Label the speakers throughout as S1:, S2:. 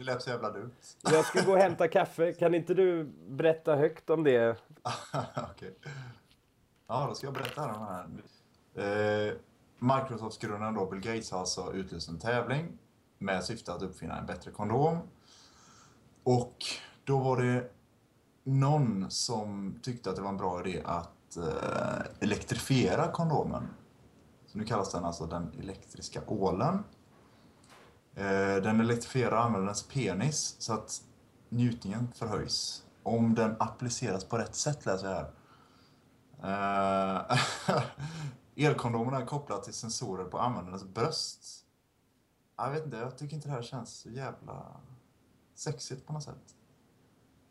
S1: Det lät så jävla dumt.
S2: Jag ska gå och hämta kaffe. Kan inte du berätta högt om det?
S1: Okej. Ja, då ska jag berätta om den här. Eh, Microsofts-grundaren då, Bill Gates, har alltså utlyst en tävling med syfte att uppfinna en bättre kondom. Och då var det någon som tyckte att det var en bra idé att eh, elektrifiera kondomen. Så nu kallas den alltså den elektriska ålen. Eh, den elektrifierar användarens penis så att njutningen förhöjs. Om den appliceras på rätt sätt, läser jag här. Elkondomerna eh, elkondomen är kopplad till sensorer på användarens bröst. Jag vet inte, jag tycker inte det här känns så jävla sexigt på något sätt.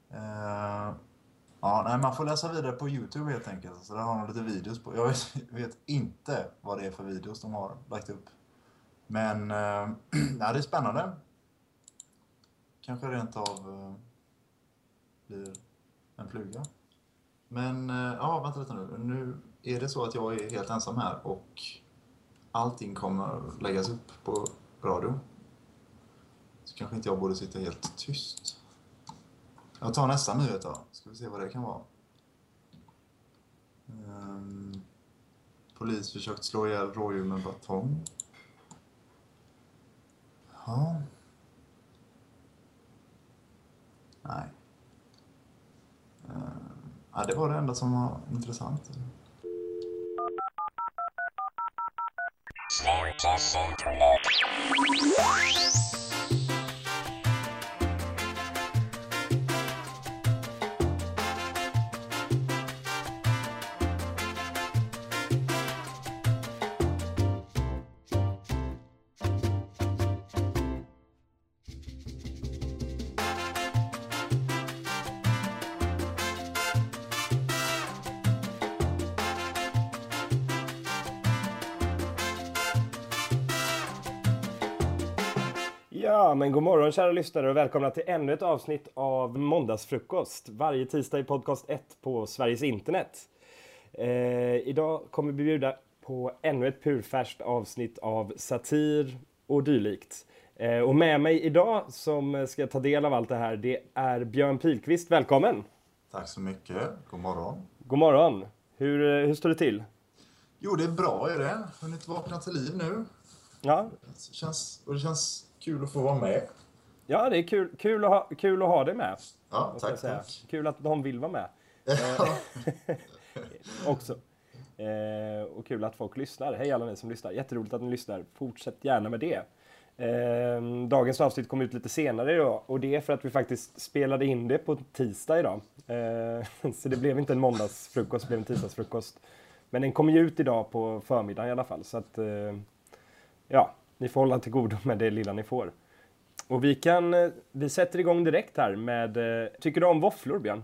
S1: Eh, ja, nej, man får läsa vidare på Youtube helt enkelt. Så där har de lite videos på. Jag vet, vet inte vad det är för videos de har lagt upp. Men äh, eh, ja, det är spännande. Kanske rent av äh, blir en fluga. Men äh, ja, vänta lite nu. Nu är det så att jag är helt ensam här och allting kommer läggas upp på radio. Så kanske inte jag borde sitta helt tyst. Jag tar nästa nyhet då. Ska vi se vad det kan vara. Um, polis försökt slå ihjäl rådjur med batong. Ja. Nej. Eh, ja, det var det enda som var intressant. Snarkast internet.
S2: Ja, men god morgon kära lyssnare och välkomna till ännu ett avsnitt av Måndagsfrukost. Varje tisdag i podcast 1 på Sveriges internet. Eh, idag kommer vi bjuda på ännu ett purfärskt avsnitt av satir och dylikt. Eh, och med mig idag som ska ta del av allt det här, det är Björn Pilqvist. Välkommen!
S1: Tack så mycket. God morgon.
S2: God morgon. Hur, hur står det till?
S1: Jo, det är bra är det. Hunnit vakna till liv nu.
S2: Ja.
S1: Det känns, och det känns kul att få vara med.
S2: Ja, det är kul, kul, att, ha, kul att ha dig med.
S1: Ja, tack, tack.
S2: Kul att de vill vara med. Eh, också. Eh, och kul att folk lyssnar. Hej alla ni som lyssnar. Jätteroligt att ni lyssnar. Fortsätt gärna med det. Eh, dagens avsnitt kom ut lite senare idag och det är för att vi faktiskt spelade in det på tisdag idag. Eh, så det blev inte en måndagsfrukost, det blev en tisdagsfrukost. Men den kommer ju ut idag på förmiddagen i alla fall. Så att, eh, ja, ni får hålla till godo med det lilla ni får. Och vi kan, eh, vi sätter igång direkt här med, eh, tycker du om våfflor Björn?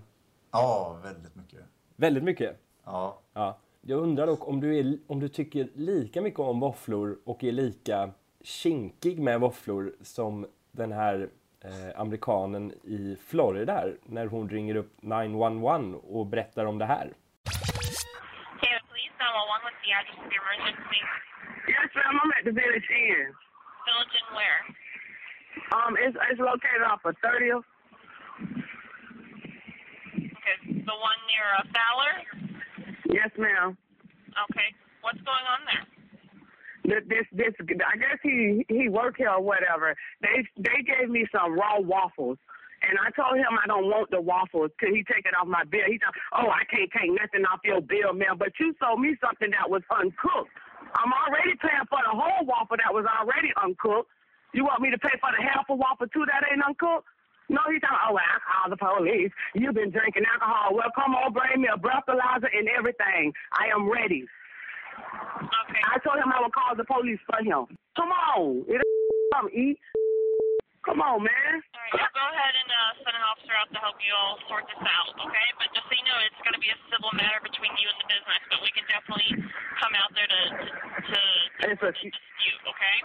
S1: Ja, väldigt mycket.
S2: Väldigt mycket?
S1: Ja.
S2: ja. Jag undrar dock om du, är, om du tycker lika mycket om våfflor och är lika kinkig med våfflor som den här eh, amerikanen i Florida här, när hon ringer upp 911 och berättar om det här.
S3: Hey, please, 911, what's the address of the emergency?
S4: Yes, ma'am. I'm at the Village Inn.
S3: Village in where?
S4: Um, it's it's located off of 30th.
S3: Okay, the one near uh, Fowler?
S4: Yes, ma'am.
S3: Okay, what's going on there?
S4: This, this, this, I guess he he worked here or whatever. They they gave me some raw waffles, and I told him I don't want the waffles. Could he take it off my bill? He said, "Oh, I can't take nothing off your bill, man. But you sold me something that was uncooked. I'm already paying for the whole waffle that was already uncooked. You want me to pay for the half a waffle too that ain't uncooked?" No, he thought, oh, well, I call the police. You've been drinking alcohol. Well, come on, bring me a breathalyzer and everything. I am ready.
S3: Okay.
S4: I told him I would call the police for him. Come on. It come eat. Come on, man.
S3: All right, I'll go ahead and uh, send an officer out to help you all sort this out, okay? But just so you know, it's going to be a civil matter between you and the business, but we can definitely come out there to to, to,
S4: It's a-
S3: to dispute, okay?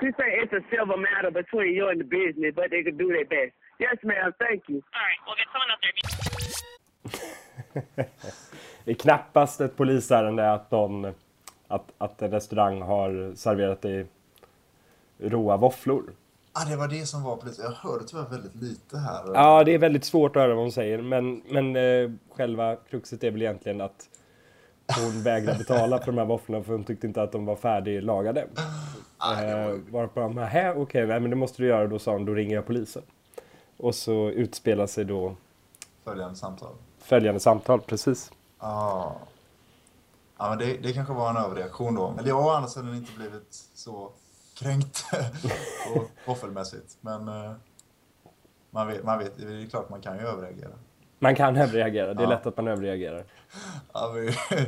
S4: She said it's a civil matter between you and the business, but they can do their best. Yes, ma'am. Thank you.
S3: All right, we'll get someone out there.
S2: Det är knappast ett polisärende att, de, att, att en restaurang har serverat dig råa våfflor.
S1: Ah, det var det som var precis. Jag hörde tyvärr väldigt lite här.
S2: Ja, det är väldigt svårt att höra vad hon säger, men, men eh, själva kruxet är väl egentligen att hon vägrar betala för de här våfflorna för hon tyckte inte att de var färdiglagade.
S1: Ah,
S2: Eh, varpå han bara, "Hä, okej, nej, men det måste du göra. Då sa hon, då ringer jag polisen. Och så utspelar sig då
S1: Följande samtal.
S2: följande samtal, precis.
S1: Ja. Ja, men det, det kanske var en överreaktion då. Eller jag har å andra sidan inte blivit så kränkt och våffelmässigt. Men eh, man vet, man vet, det är klart man kan ju överreagera.
S2: Man kan överreagera, det är
S1: Ja.
S2: lätt att man överreagerar.
S1: Ja, vi,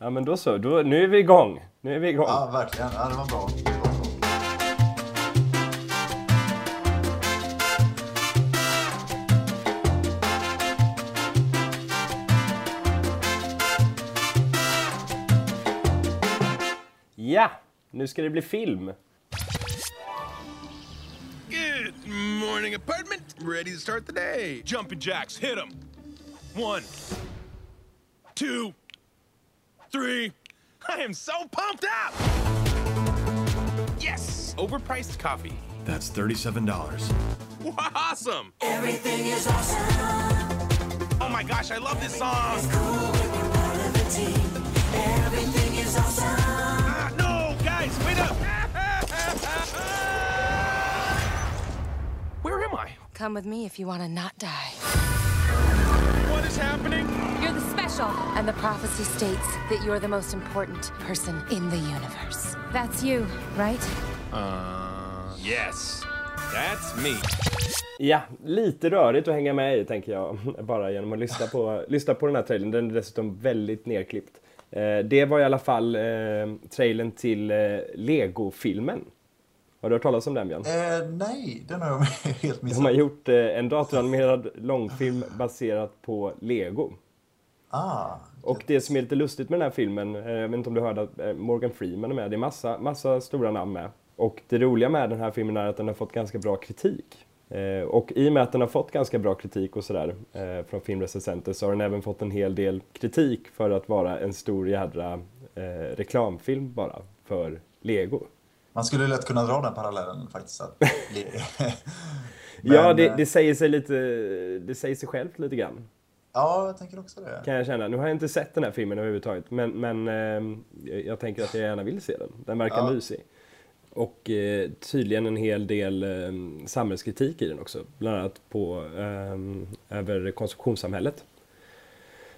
S2: Ja, men då så, då, nu är vi igång. Nu är vi igång.
S1: ja verkligen. Ja. Det var bra.
S2: Ja, nu ska det bli film.
S5: Good morning, apartment. Ready to start the day.
S6: Jumping jacks, hit them. One, two, three.
S5: I am so pumped up. Yes, overpriced coffee.
S6: That's $37.
S5: Awesome.
S7: Everything is awesome.
S5: Oh my gosh, I love this song.
S7: Cool when you're part of a team. Everything is awesome.
S5: Where am I?
S8: Come with me if you want to not die.
S5: What is happening?
S8: You're the special. And the prophecy states that you're the most important person in the universe. That's you, right?
S5: Uh, yes, that's me.
S2: Ja, lite rörigt att hänga med i tänker jag. Bara genom att lyssna på, lyssna på den här trailern. Den är dessutom väldigt nerklippt. Eh, det var i alla fall eh, trailern till eh, Lego-filmen. Har du hört talas om den Björn?
S1: Eh, nej, den har jag helt
S2: De
S1: missat.
S2: har gjort eh, en datoranimerad långfilm baserat på Lego.
S1: Ah,
S2: Och det som är lite lustigt med den här filmen, eh, jag vet inte om du hörde att eh, Morgan Freeman är med, det är massa, massa stora namn med. Och det roliga med den här filmen är att den har fått ganska bra kritik. Eh, Och i och med att den har fått ganska bra kritik och sådär eh, från filmrecensenter så har den även fått en hel del kritik för att vara en stor jädra eh, reklamfilm bara för Lego.
S1: man skulle lätt kunna dra den parallellen faktiskt. Att,
S2: ja,
S1: Men,
S2: det,
S1: eh,
S2: det säger sig lite, det säger sig självt lite grann.
S1: ja, jag tänker också det.
S2: kan jag känna. Nu har jag inte sett den här filmen överhuvudtaget, men, men eh, jag- jag tänker att jag gärna vill se den. Den verkar
S1: Ja.
S2: mysig. Och eh, tydligen en hel del eh, samhällskritik i den också, bland annat på, eh, över konsumtionssamhället.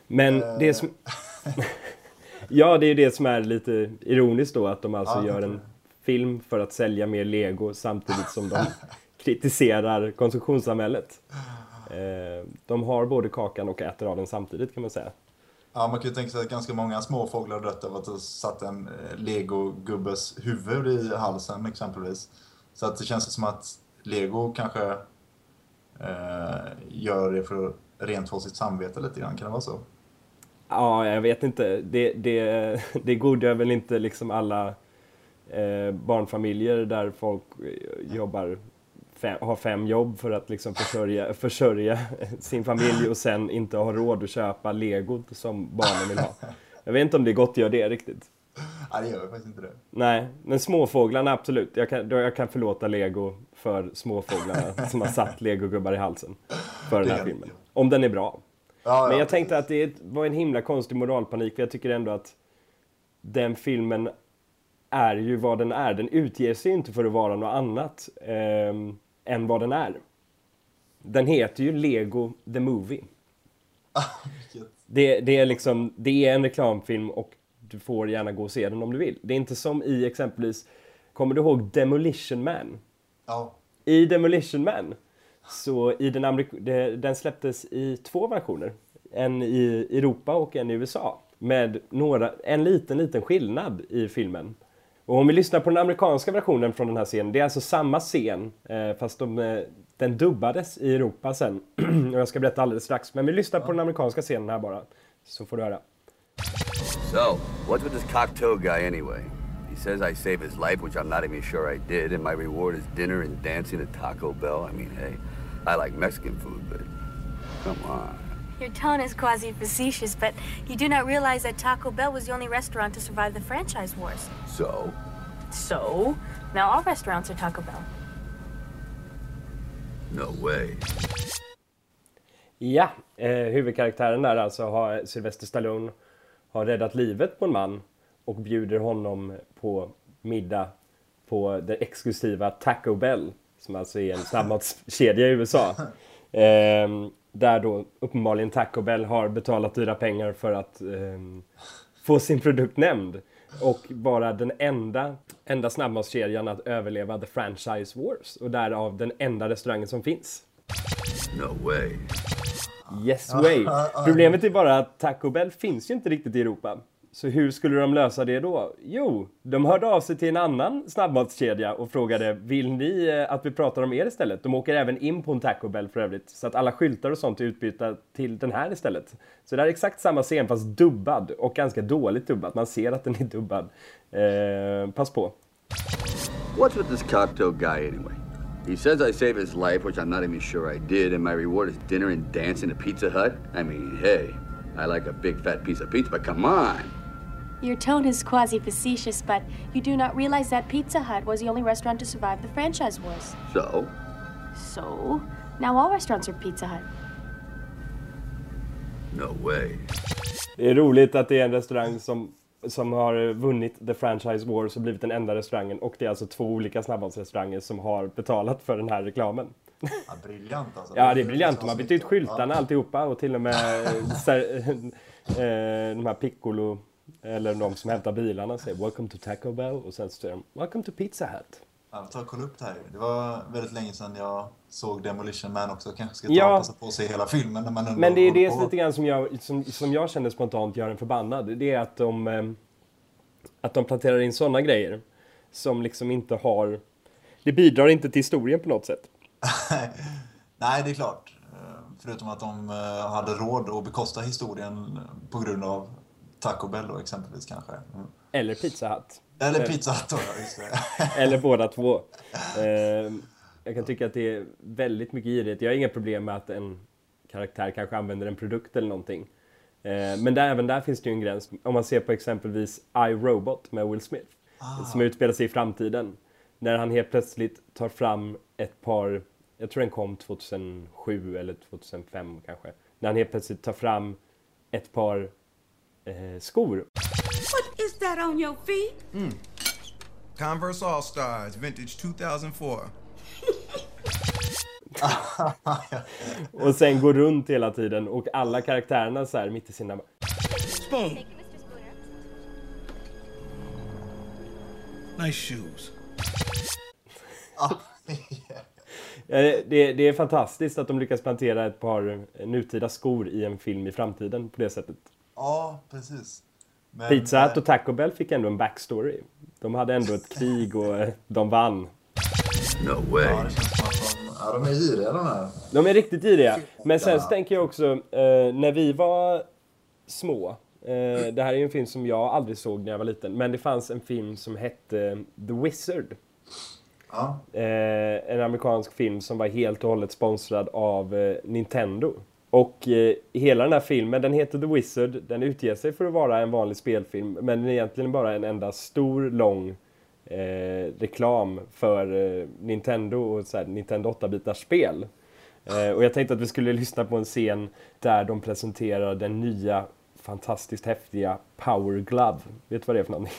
S2: Men det som... ja, det är ju det som är lite ironiskt då, att de alltså
S1: Ja,
S2: gör en film för att sälja mer lego samtidigt som de kritiserar konsumtionssamhället. Eh, de har både kakan och äter av den samtidigt kan man säga.
S1: Ja, man kan ju tänka sig att ganska många småfåglar dött av att det satt en eh, legogubbes huvud i halsen exempelvis. Så att det känns som att lego kanske eh, gör det för att rent få sitt samvete lite grann. Kan det vara så?
S2: Ja, jag vet inte. Det, det, det godgör väl inte liksom alla eh, barnfamiljer där folk eh, jobbar fem, har fem jobb för att liksom försörja, försörja sin familj och sen inte ha råd att köpa lego som barnen vill ha. Jag vet inte om det gottgör det riktigt.
S1: Nej, det gör faktiskt inte det.
S2: Nej, men småfåglarna absolut. Jag kan, jag kan förlåta lego för småfåglarna som har satt legogubbar i halsen för den här
S1: är
S2: filmen. Om den är bra.
S1: Ja,
S2: Men
S1: ja,
S2: jag tänkte
S1: precis.
S2: att det var en himla konstig moralpanik för jag tycker ändå att den filmen är ju vad den är. Den utger sig inte för att vara något annat ehm, än vad den är. Den heter ju Lego the Movie.
S1: Vilket-
S2: Det, det, är liksom, det är en reklamfilm och du får gärna gå och se den om du vill. Det är inte som i exempelvis, kommer du ihåg Demolition Man?
S1: Ja,
S2: I Demolition Man, så i den, amerik- den släpptes i två versioner. En i Europa och en i USA. Med några, en liten, liten skillnad i filmen. Och om vi lyssnar på den amerikanska versionen från den här scenen, det är alltså samma scen, eh, fast de, eh, den dubbades i Europa sen. och jag ska berätta alldeles strax. Men vi lyssnar på den amerikanska scenen här bara, så får du höra.
S9: So, what's with this cocktail guy anyway? He says I saved his life, which I'm not even sure I did, and my reward is dinner and dancing at Taco Bell. I mean, hey, I like Mexican food, but come on.
S10: Your tone is quasi facetious, but you do not realize that Taco Bell was the only restaurant to survive the franchise wars.
S9: So,
S10: So, now all restaurants are Taco Bell.
S9: No way.
S2: Ja, eh, huvudkaraktären där alltså har Sylvester Stallone har räddat livet på en man och bjuder honom på middag på det exklusiva Taco Bell som alltså är en snabbmatskedja i USA. Ehm, där då uppenbarligen Taco Bell har betalat dyra pengar för att ehm, få sin produkt nämnd och vara den enda, enda snabbmatskedjan att överleva the franchise wars och därav den enda restaurangen som finns.
S9: No way.
S2: Yes way. Problemet är bara att Taco Bell finns ju inte riktigt i Europa. Så hur skulle de lösa det då? Jo, de hörde av sig till en annan snabbmatskedja och frågade vill ni eh, att vi pratar om er istället? De åker även in på en Taco Bell för övrigt, så att alla skyltar och sånt är utbytta till den här istället. Så det är exakt samma scen fast dubbad och ganska dåligt dubbad. Man ser att den är dubbad. Eh, pass på.
S9: What's with this cocktail guy anyway? He says I saved his life, which I'm not even sure I did, and my reward is dinner and dancing at Pizza Hut? I mean, hey, I like a big fat piece of pizza, but come on!
S10: Your tone is quasi facetious, but you do not realize that Pizza Hut was the only restaurant to survive the franchise wars.
S9: So?
S10: So, now all restaurants are Pizza Hut.
S9: No way.
S2: Det är roligt att det är en restaurang som, som har vunnit The Franchise Wars och blivit den enda restaurangen och det är alltså två olika snabbmatsrestauranger som har betalat för den här reklamen.
S1: Ja, briljant alltså.
S2: Ja, det är briljant. De har bytt ut skyltarna alltihopa och till och med eh, ser, de här Piccolo eller de som hämtar bilarna säger Welcome to Taco Bell och sen säger de Welcome to Pizza Hut.
S1: Ja, ta och kolla upp det här. Det var väldigt länge sedan jag såg Demolition Man också. Kanske ska ta
S2: Ja.
S1: passa på att se hela filmen när man ändå
S2: Men det är det
S1: på.
S2: lite grann som jag, som, som jag känner spontant gör en förbannad. Det är att de, eh, att de planterar in sådana grejer som liksom inte har... Det bidrar inte till historien på något sätt.
S1: Nej, det är klart. Eh, Förutom att de eh, hade råd att bekosta historien på grund av Taco Bell då exempelvis kanske. Mm.
S2: Eller Pizza Hut.
S1: Eller
S2: Eh,
S1: Pizza Hut då, just det.
S2: Eller båda två. Eh, jag kan tycka att det är väldigt mycket girigt. Jag har inga problem med att en karaktär kanske använder en produkt eller någonting. Eh, men där, även där finns det ju en gräns. Om man ser på exempelvis I, Robot med Will Smith. Som utspelar sig i framtiden. När han helt plötsligt tar fram ett par, jag tror den kom 2007 eller 2005 kanske. När han helt plötsligt tar fram ett par eh, skor
S7: What is that on your feet?
S5: Converse All Stars, vintage 2004.
S2: Och sen går runt hela tiden och alla karaktärerna så här mitt i sina...
S5: Spoon. Nice shoes.
S2: Eh, Det, det är fantastiskt att de lyckas plantera ett par nutida skor i en film i framtiden på det sättet.
S1: Ja, precis. Men,
S2: Pizza Hut
S1: eh,
S2: och Taco Bell fick ändå en backstory. De hade ändå ett krig och eh, de vann.
S9: No way.
S1: Ja, ja, de är giriga de här.
S2: De är riktigt giriga. Men sen så tänker jag också, eh, när vi var små, eh, det här är ju en film som jag aldrig såg när jag var liten, men det fanns en film som hette The Wizard.
S1: Ja.
S2: Eh, en amerikansk film som var helt och hållet sponsrad av eh, Nintendo. Och eh, hela den här filmen, den heter The Wizard, den utger sig för att vara en vanlig spelfilm, men den är egentligen bara en enda stor, lång eh, reklam för eh, Nintendo och så här, Nintendo 8-bitars spel. Eh, och jag tänkte att vi skulle lyssna på en scen där de presenterar den nya, fantastiskt häftiga Power Glove. Vet du vad det är för någonting?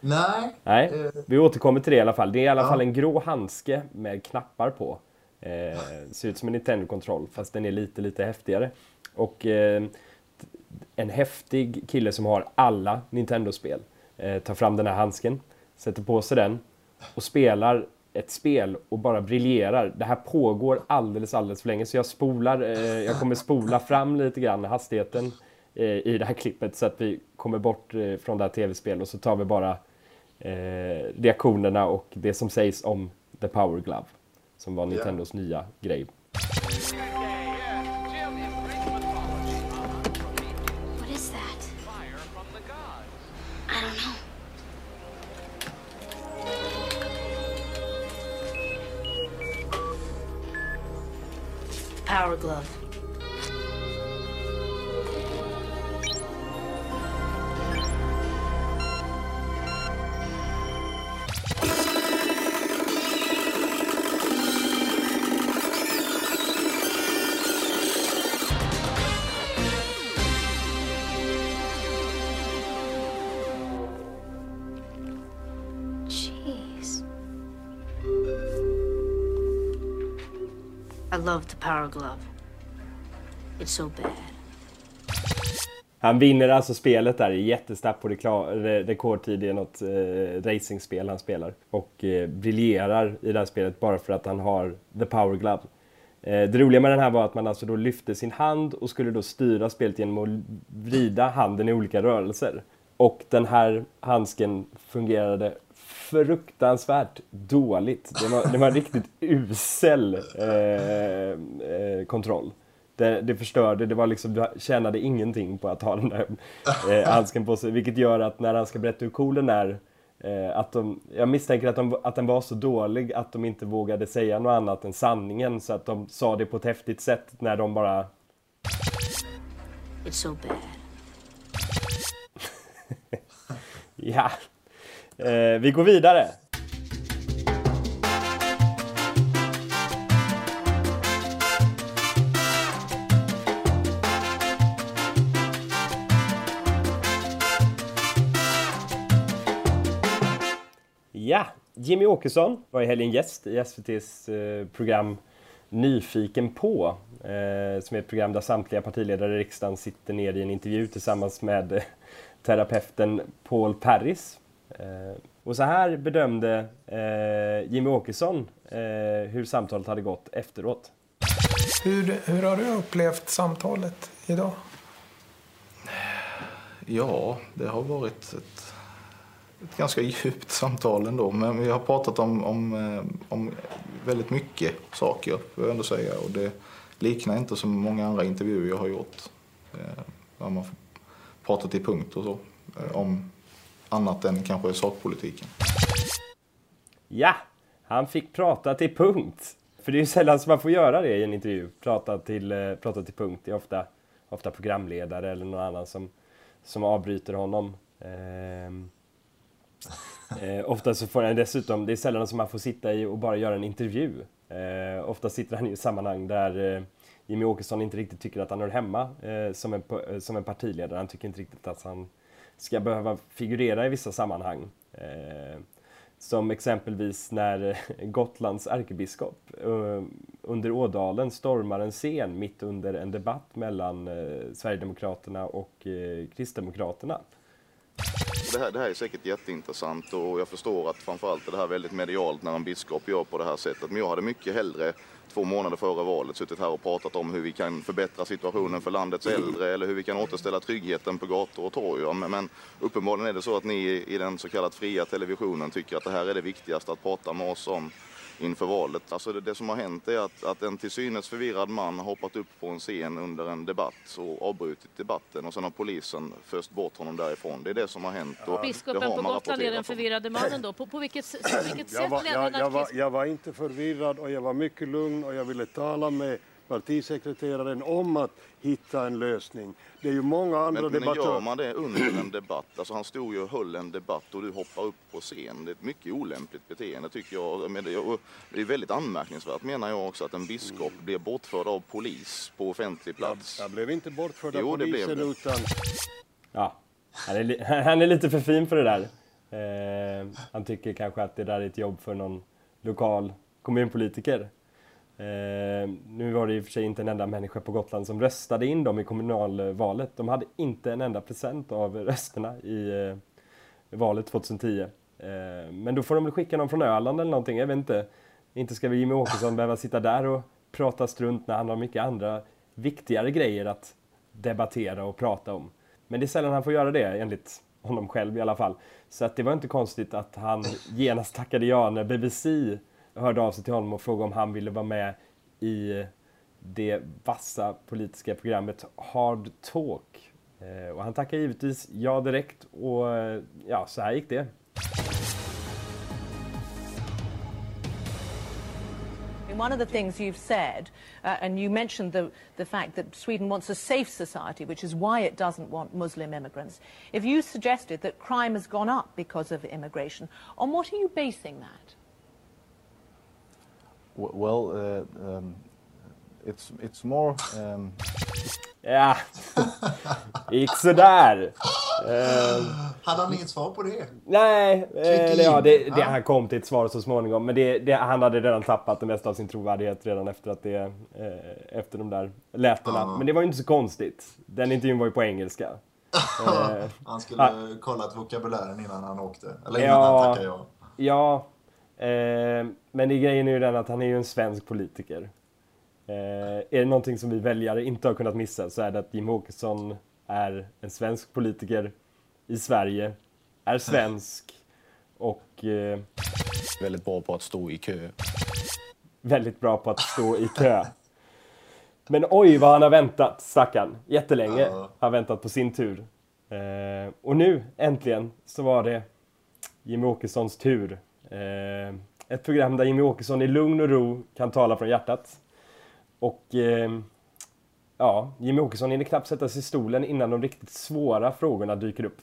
S1: Nej.
S2: Nej,
S1: Eh,
S2: vi återkommer till det i alla fall. Det är i alla
S1: Ja.
S2: fall en grå handske med knappar på. Eh, ser ut som en Nintendo-kontroll, fast den är lite, lite häftigare. Och eh, en häftig kille som har alla Nintendo-spel eh, tar fram den här handsken, sätter på sig den och spelar ett spel och bara briljerar. Det här pågår alldeles, alldeles för länge, så jag spolar, eh, jag kommer spola fram lite grann hastigheten eh, i det här klippet så att vi kommer bort eh, från det här tv-spelet och så tar vi bara eh, reaktionerna och det som sägs om The Power Glove som var Nintendos nya grej.
S7: Power glove.
S11: Power glove. It's so bad.
S2: Han vinner alltså spelet där, jättesnabbt på rekordtid i något eh, racingspel han spelar. Och eh, briljerar i det här spelet bara för att han har the power glove. Eh, det roliga med den här var att man alltså då lyfte sin hand och skulle då styra spelet genom att vrida handen i olika rörelser. Och den här handsken fungerade fruktansvärt dåligt. Det var, det var en riktigt usel eh, eh, kontroll. Det, det förstörde, det var liksom, du tjänade ingenting på att ha den där eh, handsken på sig. Vilket gör att när han ska berätta hur cool den är, eh, att de, jag misstänker att, de, att den var så dålig att de inte vågade säga något annat än sanningen. Så att de sa det på ett häftigt sätt när de bara...
S11: It's so bad.
S2: Ja. Eh, vi går vidare. Ja, Jimmy Åkesson var i helgen gäst i SVTs eh, program Nyfiken på, eh, som är ett program där samtliga partiledare i riksdagen sitter ner i en intervju tillsammans med eh, terapeuten Paul Parris. Eh, och så här bedömde eh, Jimmy Åkesson eh, hur samtalet hade gått efteråt.
S12: Hur, hur har du upplevt samtalet idag?
S13: Ja, det har varit ett, ett ganska djupt samtal ändå. Men vi har pratat om, om, om väldigt mycket saker, får jag ändå säga. Och det liknar inte som många andra intervjuer jag har gjort. Där man får prata till punkt och så. Om annat än kanske sakpolitiken.
S2: Ja, han fick prata till punkt. För det är ju sällan som man får göra det i en intervju. Prata till, eh, prata till punkt. Det är ofta, ofta programledare eller någon annan som, som avbryter honom. Ehm, eh, ofta så får han dessutom, det är sällan som man får sitta i och bara göra en intervju. Eh, ofta sitter han i sammanhang där eh, Jimmy Åkesson inte riktigt tycker att han hör hemma eh, som, en, som en partiledare. Han tycker inte riktigt att han ska behöva figurera i vissa sammanhang. Eh, som exempelvis när Gotlands ärkebiskop eh, under Ådalen stormar en scen mitt under en debatt mellan eh, Sverigedemokraterna och eh, Kristdemokraterna.
S14: Det här, det här är säkert jätteintressant och jag förstår att framförallt är det här väldigt medialt när en biskop gör på det här sättet. Men jag hade mycket hellre två månader före valet suttit här och pratat om hur vi kan förbättra situationen för landets äldre eller hur vi kan återställa tryggheten på gator och torg. Men, men uppenbarligen är det så att ni i den så kallat fria televisionen tycker att det här är det viktigaste att prata med oss om inför valet. Alltså det, det som har hänt är att, att en till synes förvirrad man har hoppat upp på en scen under en debatt och avbrutit debatten och sen har polisen föst bort honom därifrån. Det är det som har hänt. Och det
S15: Biskopen
S14: har
S15: på Gotland är den förvirrade mannen då. På, på vilket, på vilket sätt
S16: Jag var, jag, jag, var, jag var inte förvirrad och jag var mycket lugn och jag ville tala med partisekreteraren om att hitta en lösning. Det är ju många andra
S14: Men, men gör
S16: debattörer.
S14: man det under en debatt, alltså han stod ju och höll en debatt och du hoppar upp på scen. Det är ett mycket olämpligt beteende tycker jag. Men det, är väldigt anmärkningsvärt menar jag också att en biskop blir bortförd av polis på offentlig plats.
S16: Jag blev inte bortförd av
S14: Jo, det blev
S16: polisen
S14: det.
S16: utan...
S2: Ja, han är, han är lite för fin för det där. Eh, han tycker kanske att det där är ett jobb för någon lokal kommunpolitiker. Eh, nu var det i och för sig inte en enda människa på Gotland som röstade in dem i kommunalvalet. De hade inte en enda procent av rösterna i eh, valet 2010. Eh, men då får de väl skicka någon från Öland eller någonting, jag vet inte. Inte ska vi Jimmie Åkesson behöva sitta där och prata strunt när han har mycket andra viktigare grejer att debattera och prata om. Men det är sällan han får göra det, enligt honom själv i alla fall. Så att det var inte konstigt att han genast tackade ja när BBC hörde av sig till honom och frågade om han ville vara med i det vassa politiska programmet Hard Talk. Eh, och han tackade givetvis ja direkt och eh, ja, så här gick det.
S17: One of the things you've said, uh, and you mentioned the, the fact that Sweden wants a safe society, which is why it doesn't want Muslim immigrants. If you suggested that crime has gone up because of immigration, on what are you basing that?
S18: Well, uh, um, it's it's more. Um,
S2: Ja, gick sådär. Eh,
S1: Hade han inget svar på det?
S2: Nej, eh, eller ja, det, det, han kom till ett svar så småningom. Men det, det, han hade redan tappat det mesta av sin trovärdighet redan efter, att det, eh, efter de där lätena.
S1: Ja.
S2: Men det var ju inte så konstigt. Den intervjun var ju på engelska. Eh,
S1: han skulle
S2: ah,
S1: kollat vokabulären innan han åkte. Eller innan
S2: Ja.
S1: han tackade ja.
S2: Ja, eh, men det grejen är ju den att han är ju en svensk politiker. Eh, är det någonting som vi väljare inte har kunnat missa så är det att Jim Åkesson är en svensk politiker i Sverige, är svensk och eh,
S18: Väldigt bra på att stå i kö.
S2: väldigt bra på att stå i kö. Men oj vad han har väntat, stackarn. Jättelänge har han väntat på sin tur. Eh, och nu äntligen så var det Jimmy Åkessons tur. Eh, ett program där Jimmy Åkesson i lugn och ro kan tala från hjärtat. Och eh, ja, Jimmy Åkesson hinner knappt sätta sig i stolen innan de riktigt svåra frågorna dyker upp.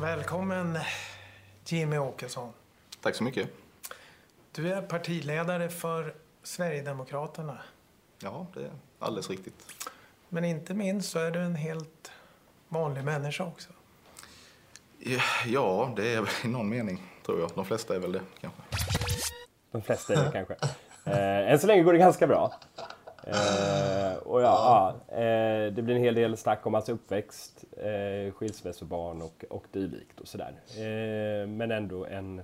S12: Välkommen Jimmy Åkesson.
S13: Tack så mycket.
S12: Du är partiledare för Sverigedemokraterna.
S13: Ja, det är alldeles riktigt.
S12: Men inte minst så är du en helt vanlig människa också.
S13: Ja, det är väl i någon mening, tror jag. De flesta är väl det, kanske.
S2: De flesta är det kanske. Eh, än så länge går det ganska bra. Eh, och ja, ja eh, det blir en hel del snack om hans uppväxt, eh, skilsmässobarn och, och dylikt och sådär. Eh, men ändå en,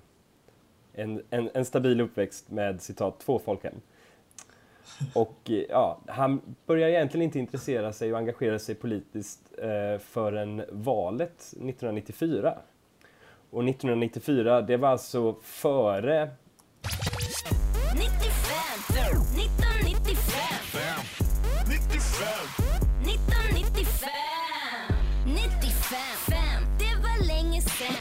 S2: en, en, en stabil uppväxt med citat två folkhem. Och eh, ja, han börjar egentligen inte intressera sig och engagera sig politiskt eh, förrän valet 1994. Och 1994, det var alltså före
S7: 95. Det var länge sen.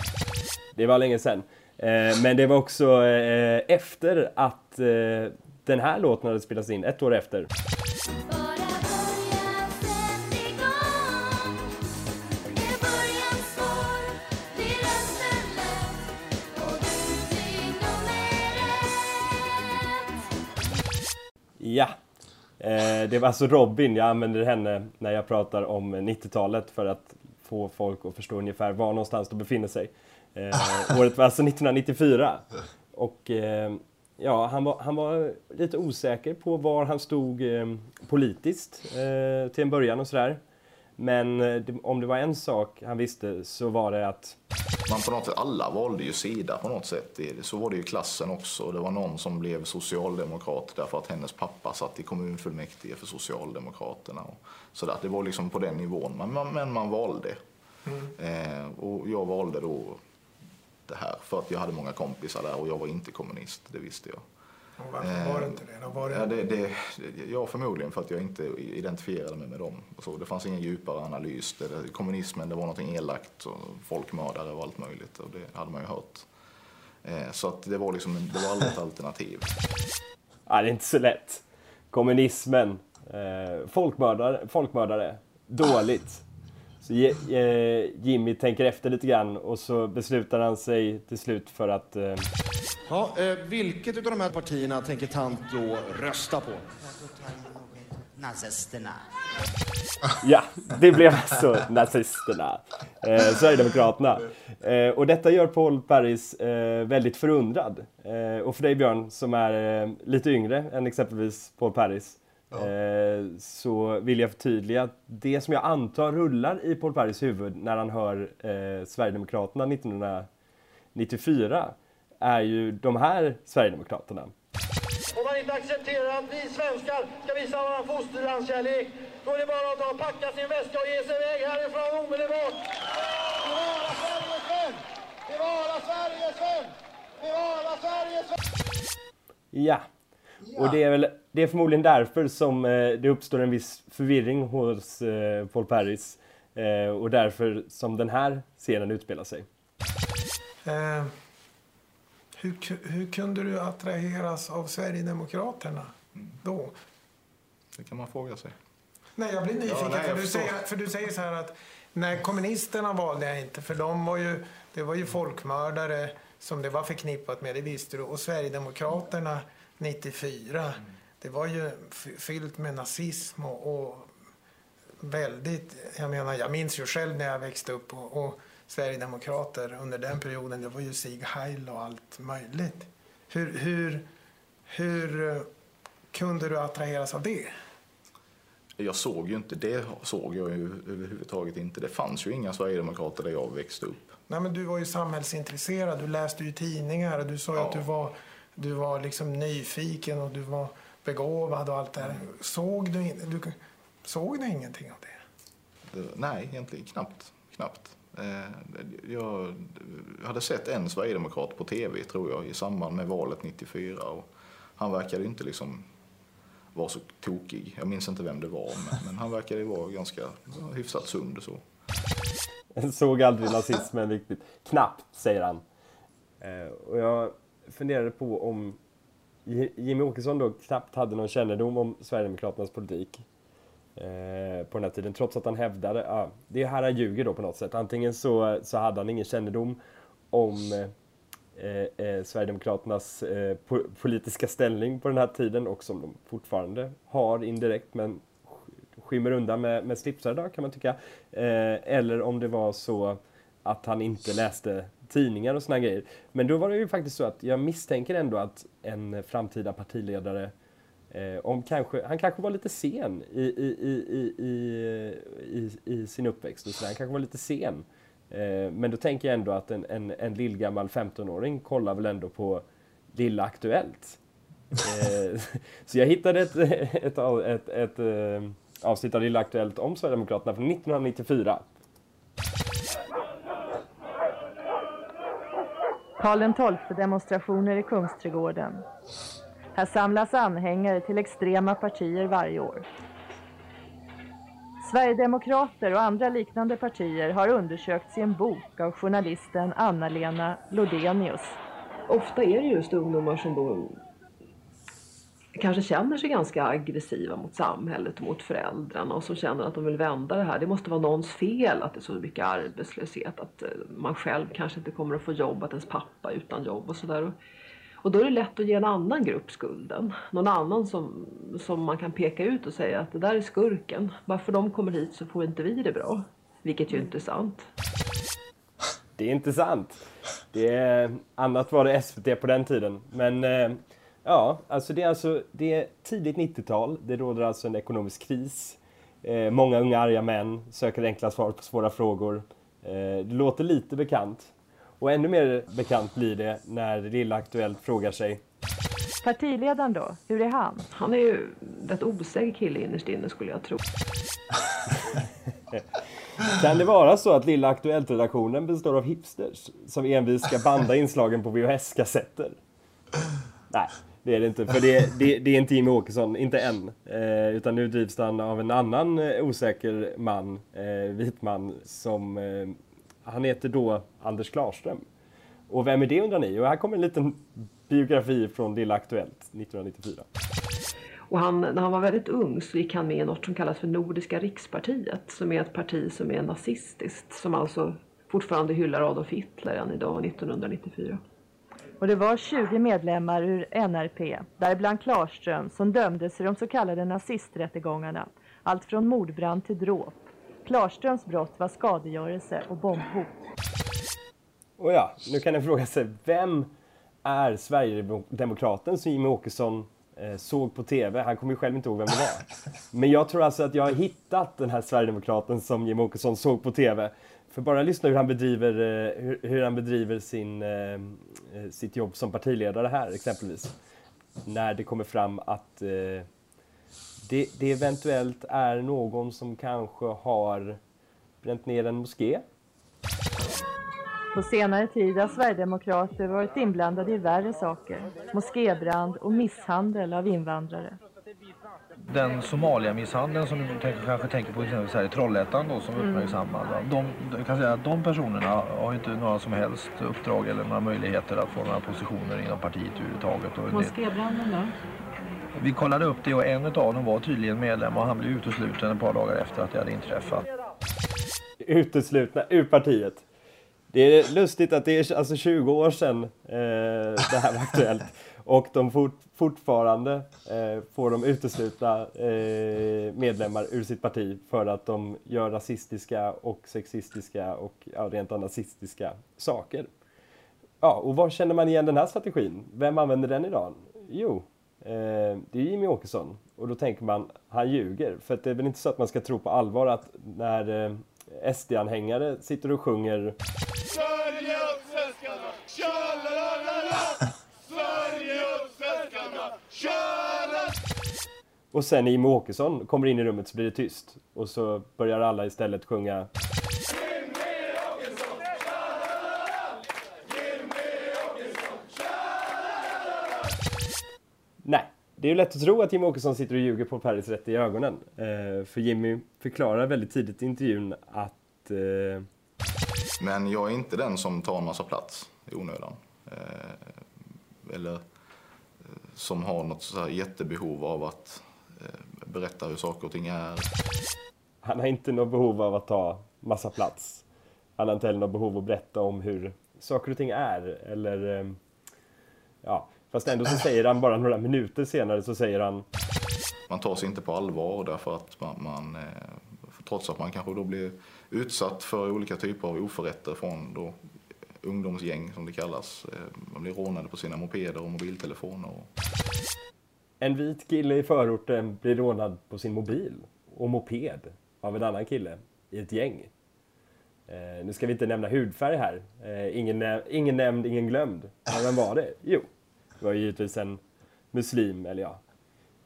S2: Det var länge sedan. Eh, men det var också eh, efter att eh, den här låten hade spelats in, ett år efter. Ja, eh, det var alltså Robin. Jag använder henne när jag pratar om 90-talet för att få folk att förstå ungefär var någonstans de befinner sig. Eh, året var alltså 1994. Och eh, ja, han var, han var lite osäker på var han stod eh, politiskt eh, till en början och sådär. Men eh, om det var en sak han visste så var det att
S13: Man på något sätt, alla valde ju sida på något sätt. Så var det ju i klassen också. Det var någon som blev socialdemokrat därför att hennes pappa satt i kommunfullmäktige för Socialdemokraterna. Och sådär. Det var liksom på den nivån. Men man, men man valde. Eh, och jag valde då det här för att jag hade många kompisar där och jag var inte kommunist, det visste jag.
S12: Och varför var det inte det? Var det...
S13: Ja, det, det, ja, förmodligen för att jag inte identifierade mig med dem. Så det fanns ingen djupare analys. Det, det, kommunismen det var något elakt, och folkmördare och allt möjligt. Och det hade man ju hört. Eh, så att det var liksom, det var aldrig ett alternativ.
S2: Ja, det är inte så lätt. Kommunismen, eh, folkmördare, folkmördare, dåligt. Så eh, Jimmy tänker efter lite grann och så beslutar han sig till slut för att eh,
S19: Ja, eh, vilket av de här partierna tänker tant då rösta på?
S20: Nazisterna.
S2: Ja, det blev alltså nazisterna. Eh, Sverigedemokraterna. Eh, och detta gör Paul Paris eh, väldigt förundrad. Eh, och för dig Björn, som är eh, lite yngre än exempelvis Paul Paris, eh, så vill jag förtydliga att det som jag antar rullar i Paul Paris huvud när han hör eh, Sverigedemokraterna 1994 är ju de här Sverigedemokraterna.
S21: Om man inte accepterar att vi svenskar ska visa varandra fosterlandskärlek, då är det bara att ta, packa sin väska och ge sig iväg härifrån omedelbart. Bevara Sverige, Sven! Bevara Sverige, Sven! Bevara Sverige, Sven!
S2: Ja. Och det är, väl, det är förmodligen därför som eh, det uppstår en viss förvirring hos eh, Paul Paris. Eh, och därför som den här scenen utspelar sig.
S12: Eh, hur, hur kunde du attraheras av Sverigedemokraterna då?
S13: Det kan man fråga sig.
S12: Nej, jag blir nyfiken.
S13: Ja, nej,
S12: för,
S13: jag
S12: du
S13: förstår.
S12: säger, för du säger så här att nej, kommunisterna valde jag inte för de var ju, det var ju folkmördare som det var förknippat med, det visste du. Och Sverigedemokraterna 94, det var ju fyllt med nazism och, och väldigt, jag menar, jag minns ju själv när jag växte upp och, och Sverigedemokrater under den perioden, det var ju Sieg Heil och allt möjligt. Hur, hur, hur eh, kunde du attraheras av det?
S13: Jag såg ju inte det, såg jag ju överhuvudtaget inte. Det fanns ju inga Sverigedemokrater där jag växte upp.
S12: Nej, men du var ju samhällsintresserad, du läste ju tidningar och du sa ju att du var, du var liksom nyfiken och du var begåvad och allt det här. Såg du, in, du, såg du ingenting av det?
S13: Det- Nej, egentligen knappt. knappt. Eh, Jag hade sett en sverigedemokrat på tv, tror jag, i samband med valet 94. Och han verkade inte liksom vara så tokig. Jag minns inte vem det var, men, men han verkade vara ganska hyfsat sund och så.
S2: Såg aldrig nazismen riktigt. Knappt, säger han. Eh, och jag funderade på om Jimmy Åkesson då knappt hade någon kännedom om Sverigedemokraternas politik eh, på den här tiden, trots att han hävdade, ja, det är här han ljuger då på något sätt. Antingen så, så hade han ingen kännedom om eh, eh, Sverigedemokraternas eh, po politiska ställning på den här tiden och som de fortfarande har indirekt, men skymmer undan med, med slipsar idag kan man tycka. Eh, eller om det var så att han inte läste tidningar och såna grejer. Men då var det ju faktiskt så att jag misstänker ändå att en framtida partiledare eh, om kanske, han kanske var lite sen i, i, i, i, i, i, i sin uppväxt. Och så där. Han kanske var lite sen. Eh, men då tänker jag ändå att en, en, en lillgammal 15-åring kollar väl ändå på Lilla Aktuellt. Eh, så jag hittade ett, ett, ett, ett, ett avsnitt av Lilla Aktuellt om Sverigedemokraterna från 1994.
S20: Karl XII-demonstrationer i Kungsträdgården. Här samlas anhängare till extrema partier varje år. Sverigedemokrater och andra liknande partier har undersökts i en bok av journalisten Anna-Lena Lodenius.
S22: Ofta är det just ungdomar som då kanske känner sig ganska aggressiva mot samhället och mot föräldrarna och som känner att de vill vända det här. Det måste vara någons fel att det är så mycket arbetslöshet, att eh, man själv kanske inte kommer att få jobb, att ens pappa är utan jobb och sådär. Och då är det lätt att ge en annan grupp skulden. Någon annan som, som man kan peka ut och säga att det där är skurken. Bara för de kommer hit så får inte vi det bra. Vilket ju inte är sant.
S2: Det är inte sant. Det är, annat var det SVT på den tiden. Men eh, ja, alltså det är, alltså, det är tidigt 90-tal. Det råder alltså en ekonomisk kris. Eh, många unga arga män söker enkla svar på svåra frågor. Eh, det låter lite bekant. Och ännu mer bekant blir det när Lilla Aktuellt frågar sig
S20: Partiledaren då, hur är han?
S22: Han är ju rätt osäker kille innerst inne skulle jag tro.
S2: Kan det vara så att Lilla Aktuellt-redaktionen består av hipsters som envist ska banda inslagen på VHS-kassetter? Nej, det är det inte. För det, det, det är inte Jimmie Åkesson, inte än. Eh, utan nu drivs han av en annan eh, osäker man, eh, vit man, som... Eh, han heter då Anders Klarström. Och vem är det undrar ni? Och här kommer en liten biografi från Lilla Aktuellt 1994.
S22: Och han, när han var väldigt ung så gick han med i något som kallas för Nordiska rikspartiet som är ett parti som är nazistiskt som alltså fortfarande hyllar Adolf Hitler än idag 1994.
S20: Och det var 20 medlemmar ur NRP, däribland Klarström, som dömdes i de så kallade nazisträttegångarna. Allt från mordbrand till dråp. Klarströms brott var skadegörelse och bombhot.
S2: Och ja, nu kan ni fråga sig, vem är Sverigedemokraten som Jimmie Åkesson eh, såg på TV? Han kommer ju själv inte ihåg vem det var. Men jag tror alltså att jag har hittat den här Sverigedemokraten som Jimmie Åkesson såg på TV. För bara lyssna hur han bedriver, eh, hur, hur han bedriver sin, eh, eh, sitt jobb som partiledare här exempelvis. När det kommer fram att det, det eventuellt är någon som kanske har bränt ner en moské.
S20: På senare tid har Sverigedemokrater varit inblandade i värre saker. Moskébrand och misshandel av invandrare.
S23: Den Somalia-misshandeln som du tänker, kanske tänker på exempelvis här i Trollhättan då som
S20: Mm.
S23: uppmärksammad. De, jag kan säga att de personerna har inte några som helst uppdrag eller några möjligheter att få några positioner inom partiet överhuvudtaget.
S20: Moskébranden då?
S23: vi kollade upp det och en av dem var tydligen medlem och han blev utesluten ett par dagar efter att det hade inträffat.
S2: uteslutna ur partiet. Det är lustigt att det är alltså 20 år sedan eh, det här var aktuellt. Och de fort, fortfarande eh, får de utesluta eh, medlemmar ur sitt parti för att de gör rasistiska och sexistiska och ja, rent av nazistiska saker. Ja, och var känner man igen den här strategin? Vem använder den idag? Jo, eh, det är Jimmy Åkesson. Och då tänker man, han ljuger. För att det är väl inte så att man ska tro på allvar att när eh, SD-anhängare sitter och sjunger
S21: Sverige svenskarna! Tja-la!
S2: och sen när Jimmy Åkesson kommer in i rummet så blir det tyst. Och så börjar alla istället sjunga Nej, det är ju lätt att tro att Jimmy Åkesson sitter och ljuger på Paris rätt i ögonen. Eh, för Jimmy förklarar väldigt tidigt i intervjun att eh,
S13: Men jag är inte den som tar en massa plats i onödan. Eh, eller som har något så här jättebehov av att eh, berätta hur saker och ting är.
S2: han har inte något behov av att ta massa plats. Han har inte heller något behov av att berätta om hur saker och ting är. Eller, eh, ja, fast ändå så säger han bara några minuter senare så säger han
S13: Man tar sig inte på allvar därför att man, man eh, trots att man kanske då blir utsatt för olika typer av oförrätter från då ungdomsgäng som det kallas. Eh, Man blir rånade på sina mopeder och mobiltelefoner. Och
S2: En vit kille i förorten blir rånad på sin mobil och moped av en annan kille i ett gäng. Eh, nu ska vi inte nämna hudfärg här. Eh, ingen, nä- ingen nämnd, ingen glömd. Men vem var det? Jo, det var givetvis en muslim, eller ja,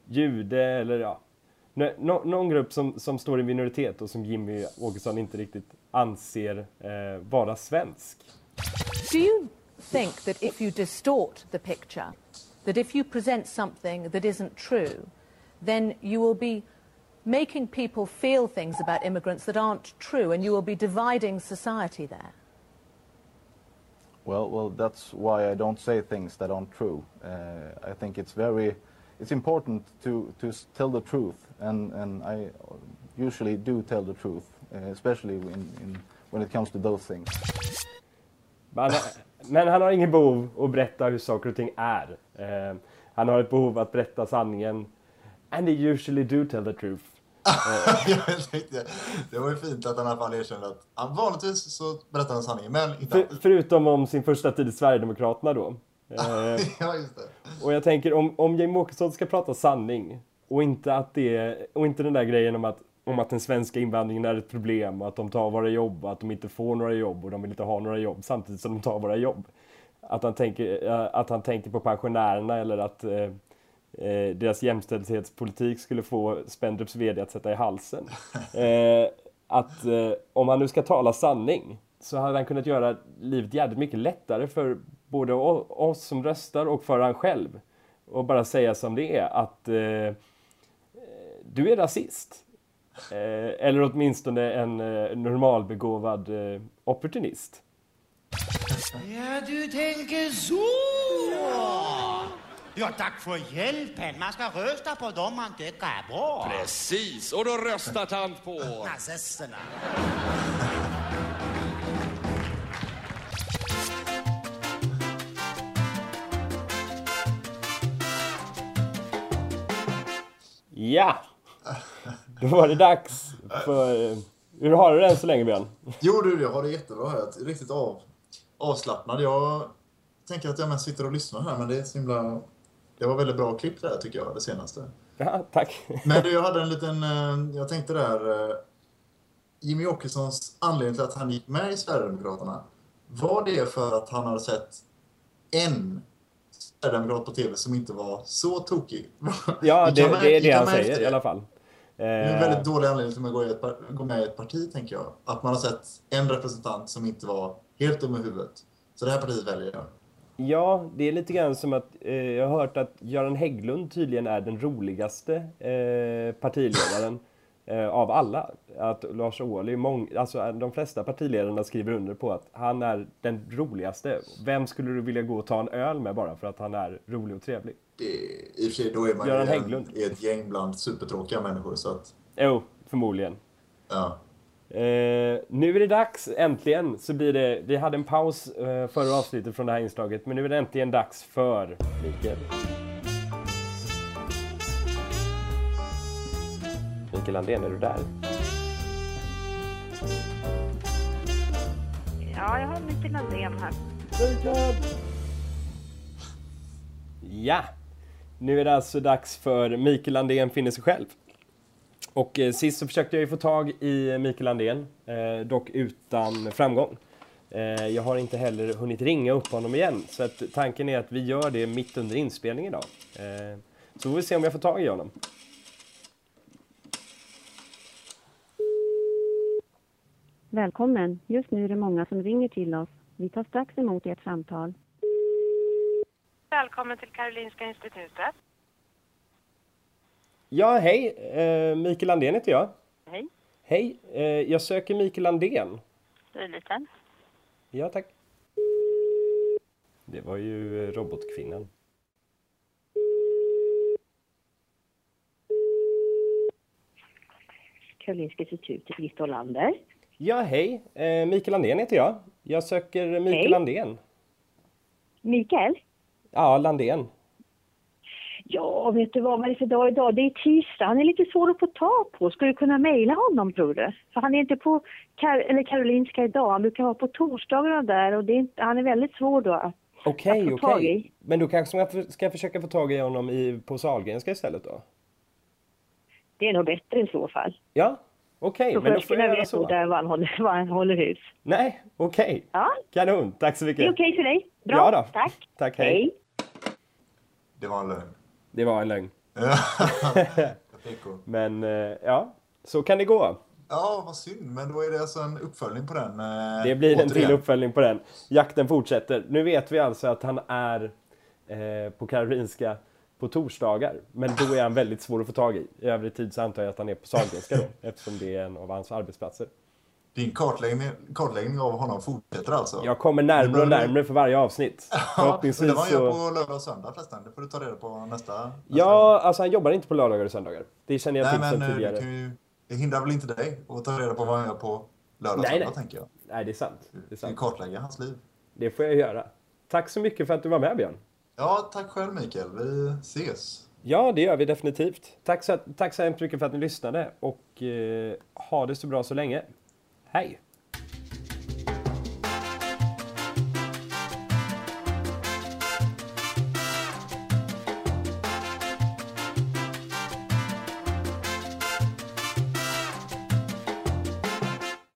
S2: jude, eller ja. Nå- någon grupp som, som står i minoritet och som Jimmy Åkesson inte riktigt anser eh, vara svensk.
S17: Do you think that if you distort the picture, that if you present something that isn't true, then you will be making people feel things about immigrants that aren't true and you will be dividing society there?
S18: Well, well, that's why I don't say things that aren't true. Uh, I think it's very, it's important to to tell the truth, and and I usually do tell the truth, uh, especially in, in when it comes to those things.
S2: Men, men han har ingen behov att berätta hur saker och ting är. Eh, han har ett behov att berätta sanningen. And they usually do tell the truth.
S1: tänkte, det var ju fint att han i alla fall erkände att han vanligtvis så berättar han sanningen, men inte
S2: För, förutom om sin första tid i Sverigedemokraterna då. Eh,
S1: ja, just det.
S2: och jag tänker om, om Jimmie Åkesson ska prata sanning och inte, att det, och inte den där grejen om att, om att den svenska invandringen är ett problem och att de tar våra jobb och att de inte får några jobb och de vill inte ha några jobb samtidigt som de tar våra jobb. Att han tänker, eh, att han tänker på pensionärerna eller att eh, eh, deras jämställdhetspolitik skulle få Spendrups VD att sätta i halsen. Eh, att eh, om han nu ska tala sanning så hade han kunnat göra livet jävligt mycket lättare för både oss som röstar och för han själv. Och bara säga som det är att eh, du är rasist. Eh, eller åtminstone en eh, normalbegåvad eh, opportunist.
S21: Ja, du tänker så! Ja, tack för hjälpen. Man ska rösta på dem man tycker är bra.
S5: Precis, och då röstar tant på...
S21: Nazisterna.
S2: Ja! Då var det dags för... eh, Hur har du det än så länge Björn?
S1: Jo du, jag har det jättebra här. Jag är Riktigt av, avslappnad. Jag tänker att jag mest sitter och lyssnar här, men det är så himla... Det var väldigt bra klipp där tycker jag, det senaste.
S2: Ja, tack.
S1: Men du, jag hade en liten... eh, Jag tänkte där... eh, Jimmy Åkessons anledning till att han gick med i Sverigedemokraterna. Var det för att han hade sett en Sverigedemokrat på TV som inte var så tokig?
S2: Ja, det, det är det
S1: han
S2: säger
S1: efter
S2: i alla fall.
S1: Det är en
S2: Eh,
S1: väldigt dålig anledning till att gå, ett, gå med i ett parti, tänker jag. Att man har sett en representant som inte var helt dum i huvudet. Så det här partiet väljer jag.
S2: Ja, det är lite grann som att eh, jag har hört att Göran Hägglund tydligen är den roligaste eh, partiledaren eh, av alla. Att Lars Ohly, mång, alltså de flesta partiledarna skriver under på att han är den roligaste. Vem skulle du vilja gå och ta en öl med bara för att han är rolig och trevlig?
S1: Det, I och för sig, då är man
S2: Göran
S1: ju
S2: Hägglund.
S1: i ett gäng bland supertråkiga människor. Så att,
S2: Jo, förmodligen.
S1: ja.
S2: Eh, nu är det dags, äntligen, så blir det... Vi hade en paus eh, förra avsnittet från det här inslaget, men nu är det äntligen dags för Mikael. Mikael Andén, är du där?
S24: Ja, jag har Mikael Andrén här.
S2: Ja! Nu är det alltså dags för Mikael Andén finner sig själv. Och eh, sist så försökte jag ju få tag i Mikael Andén, eh, dock utan framgång. Eh, jag har inte heller hunnit ringa upp honom igen, så att tanken är att vi gör det mitt under inspelning idag. Eh, så får vi se om jag får tag i honom.
S24: Välkommen. Just nu är det många som ringer till oss. Vi tar strax emot ert samtal. Välkommen till Karolinska Institutet.
S2: Ja, hej! Eh, Mikael Andén heter jag.
S24: Hej.
S2: Hej! Eh, jag söker Mikael Andén.
S24: Du är liten.
S2: Ja, tack. Det var ju eh, robotkvinnan.
S24: Karolinska Institutet, Birgitta Olander.
S2: Ja, hej! Eh, Mikael Andén heter jag. Jag söker Mikael
S24: Hej.
S2: Andén.
S24: Mikael?
S2: Ja, Landén.
S24: Ja, vet du vad, vad är det för dag idag? Det är tisdag. Han är lite svår att få tag på. Ska du kunna mejla honom, tror du? För han är inte på Kar eller Karolinska idag. Han brukar vara på torsdagarna där och det är inte, han är väldigt svår då
S2: Okej,
S24: tag
S2: okej.
S24: i.
S2: Men då kanske jag ska- försöka få tag i honom i, på Sahlgrenska istället då?
S24: Det är nog bättre i så fall.
S2: Ja, okej,
S24: Då
S2: men då
S24: får jag
S2: göra så.
S24: där var han håller, var han håller hus.
S2: Nej, okej.
S24: Ja.
S2: Kanon, tack så
S24: Det
S2: mycket.
S24: är okej för dig? Bra,
S2: Ja då.
S24: tack.
S2: Tack, hej.
S1: Det var en lögn.
S2: Det var en lögn. Men eh, ja, så kan det gå.
S1: Ja, vad synd. Men då är det alltså en uppföljning på den. eh,
S2: Det blir en
S1: återigen.
S2: till uppföljning på den. Jakten fortsätter. Nu vet vi alltså att han är eh, på Karolinska på torsdagar. Men då är han väldigt svår att få tag i. I övrig tid så antar jag att han är på Sahlgrenska då, eftersom det är en av hans arbetsplatser.
S1: Din kartläggning, kartläggning av honom fortsätter alltså?
S2: Jag kommer närmare och närmare för varje avsnitt.
S1: Men det
S2: Förhoppningsvis
S1: var han gör på lördag och söndag förresten. Det får du ta reda på nästa.
S2: Ja, alltså han jobbar inte på lördagar och söndagar. Det känner jag till sedan
S1: eh, du
S2: tidigare.
S1: ju, det hindrar väl inte dig att ta reda på vad han gör på lördag och
S2: Nej,
S1: söndag,
S2: nej.
S1: tänker jag.
S2: Nej, det är sant. Det är
S1: Du
S2: sant.
S1: kartlägga hans liv.
S2: Det får jag göra. Tack så mycket för att du var med Björn.
S1: Ja, tack själv Mikael. Vi ses.
S2: Ja, det gör vi definitivt. Tack så, tack så hemskt mycket för att ni lyssnade och eh, ha det så bra så länge. Hej!